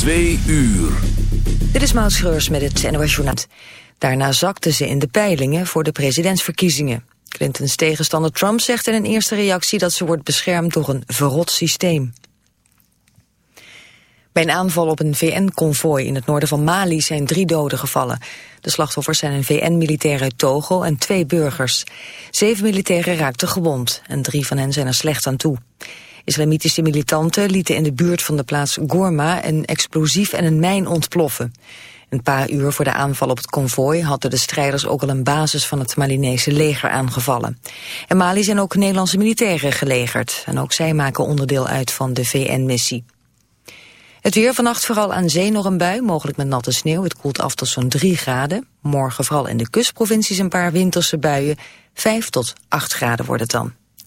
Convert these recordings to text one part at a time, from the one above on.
Twee uur. Dit is Maud Schreurs met het NOS. Daarna zakte ze in de peilingen voor de presidentsverkiezingen. Clintons tegenstander Trump zegt in een eerste reactie dat ze wordt beschermd door een verrot systeem. Bij een aanval op een VN-konvooi in het noorden van Mali zijn drie doden gevallen. De slachtoffers zijn een VN-militair uit Togo en twee burgers. Zeven militairen raakten gewond en drie van hen zijn er slecht aan toe. Islamitische militanten lieten in de buurt van de plaats Gorma een explosief en een mijn ontploffen. Een paar uur voor de aanval op het konvooi hadden de strijders ook al een basis van het Malinese leger aangevallen. In Mali zijn ook Nederlandse militairen gelegerd en ook zij maken onderdeel uit van de VN-missie. Het weer vannacht vooral aan zee nog een bui, mogelijk met natte sneeuw. Het koelt af tot zo'n 3 graden. Morgen vooral in de kustprovincies een paar winterse buien. 5 tot 8 graden wordt het dan.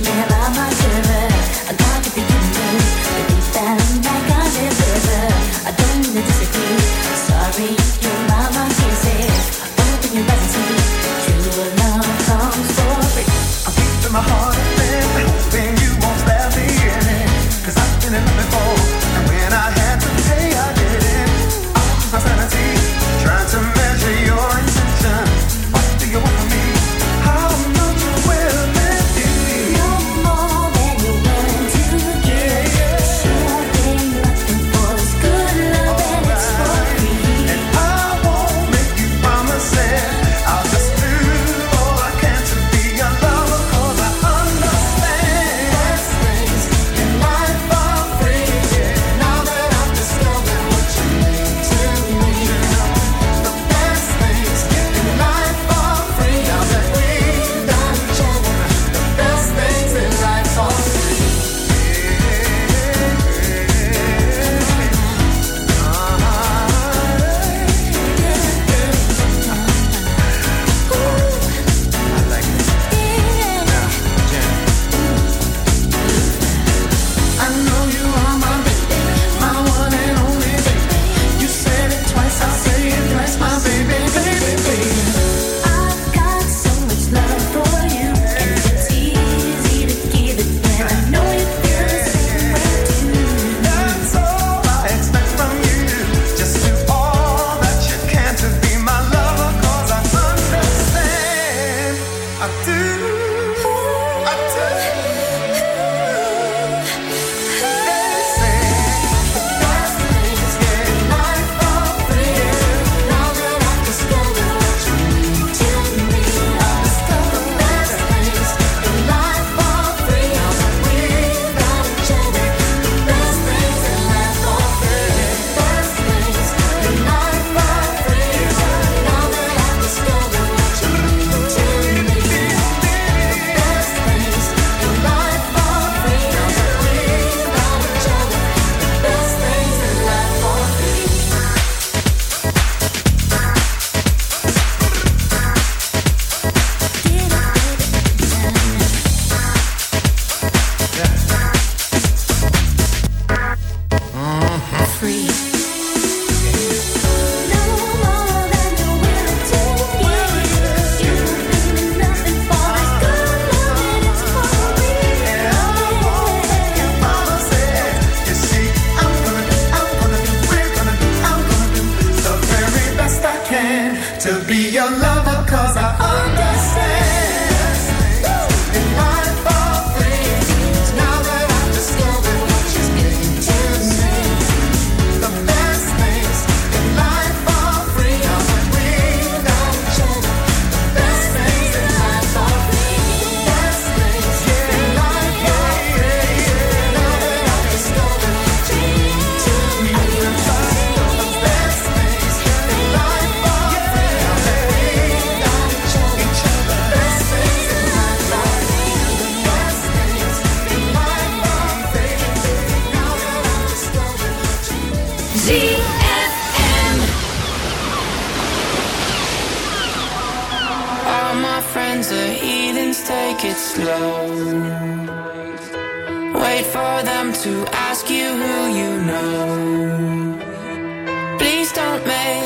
me alive. the heathens, take it slow. Wait for them to ask you who you know. Please don't make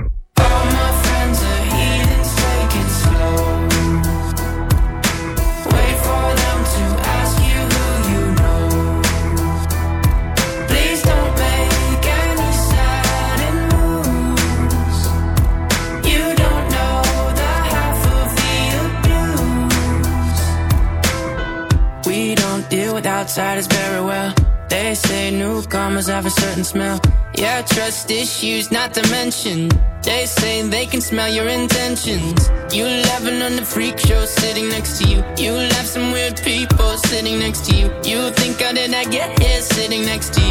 Outsiders very well. They say newcomers have a certain smell. Yeah, trust issues not to mention. They say they can smell your intentions. You laughing on the freak show sitting next to you. You have some weird people sitting next to you. You think how did I get here sitting next to you?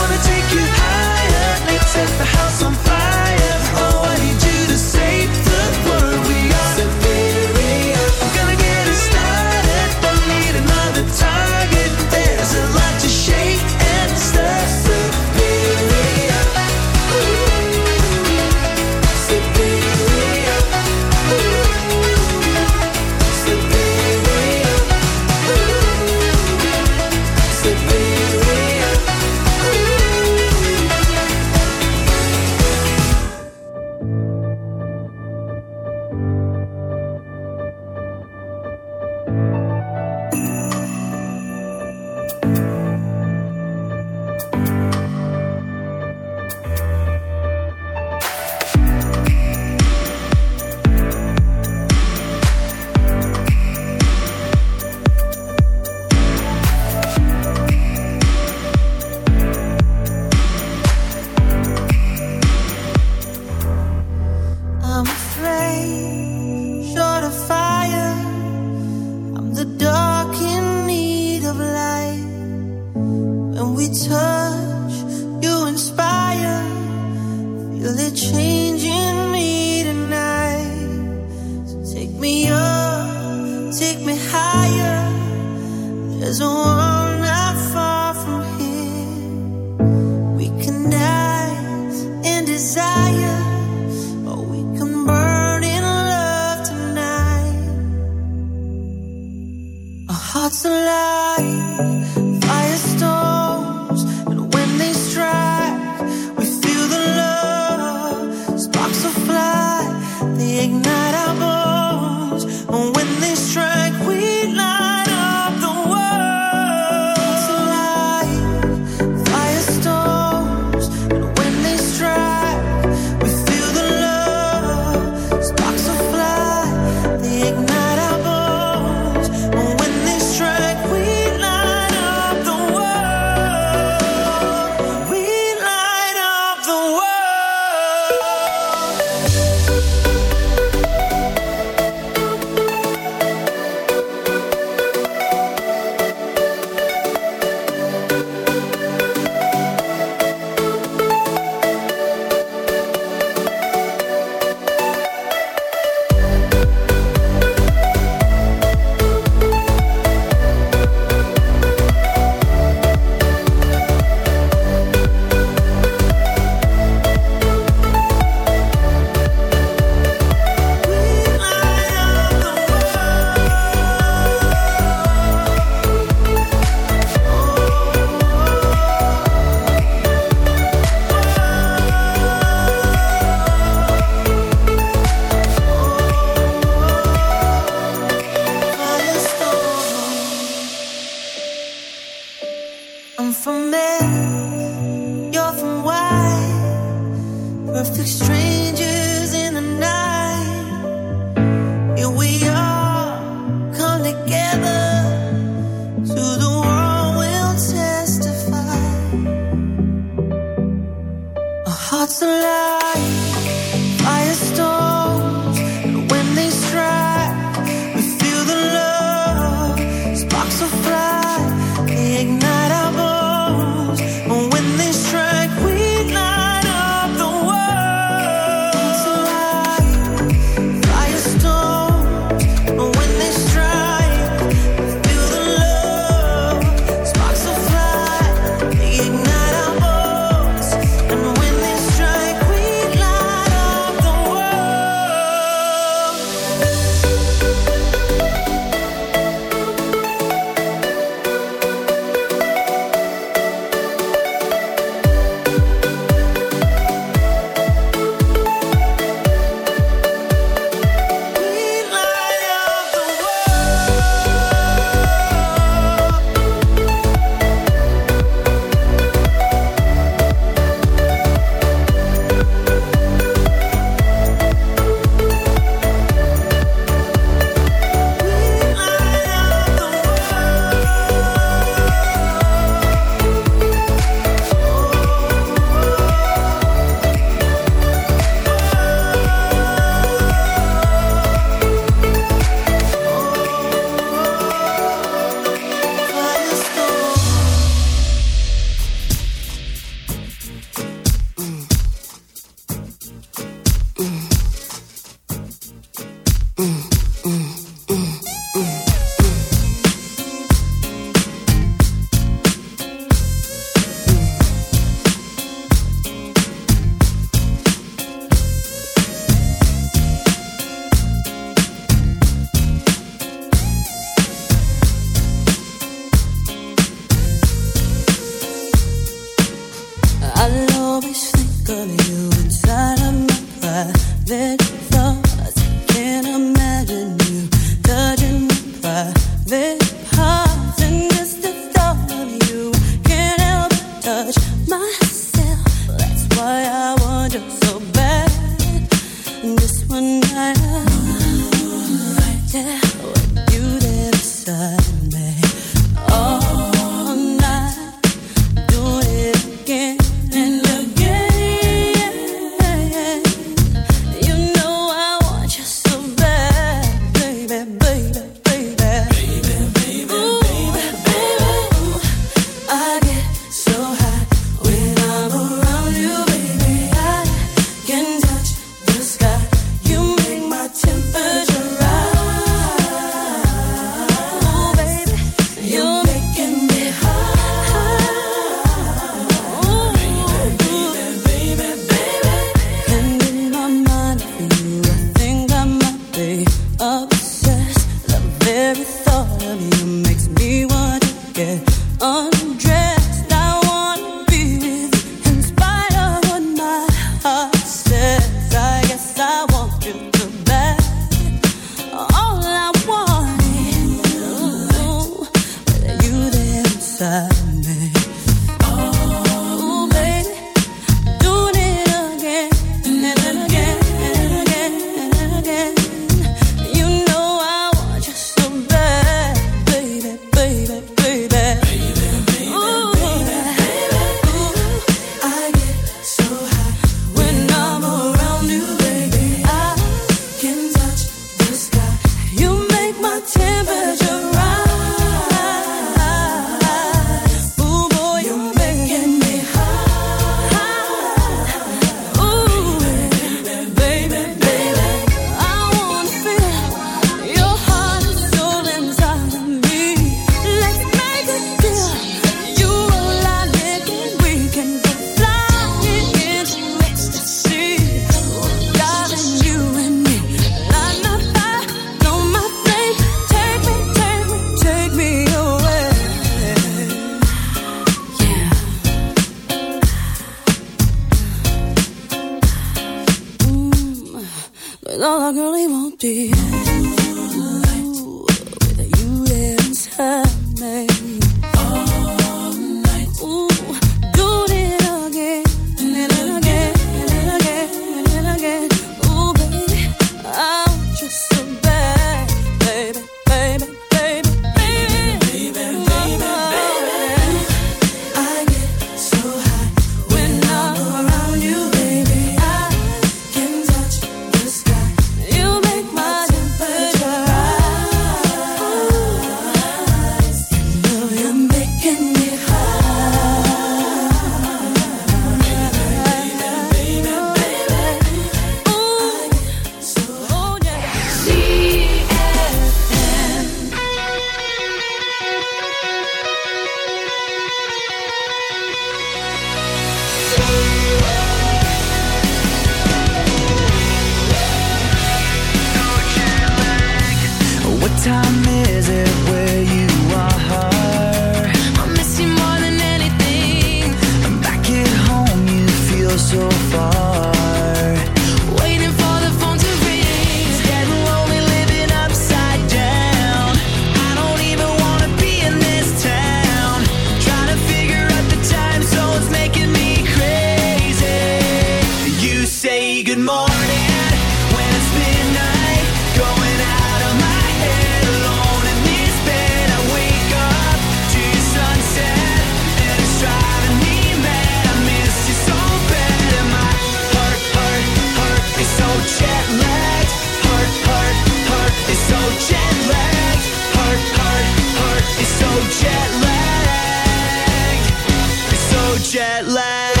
Making me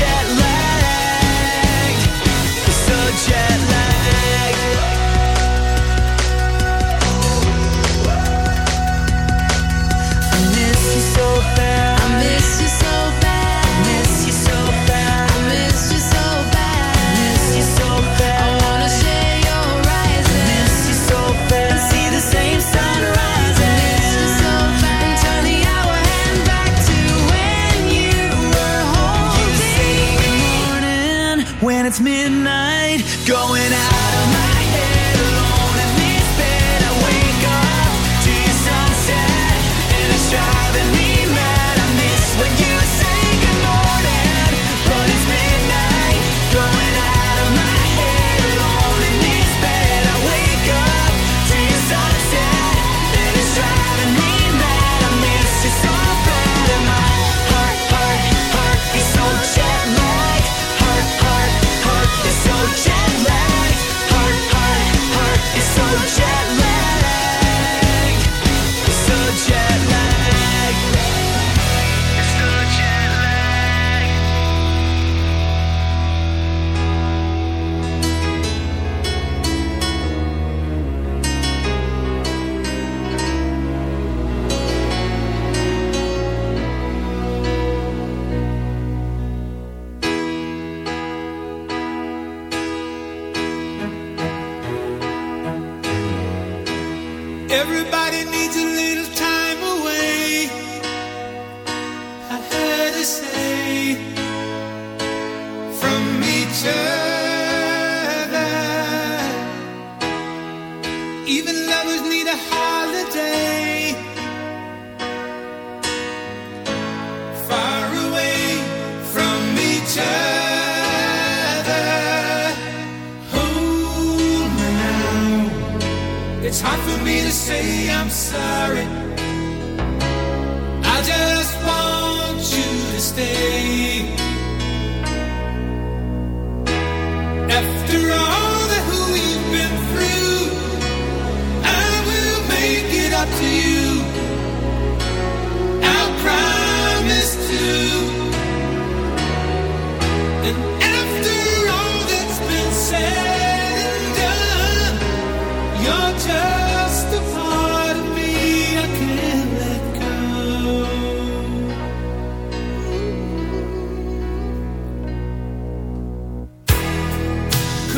Yeah.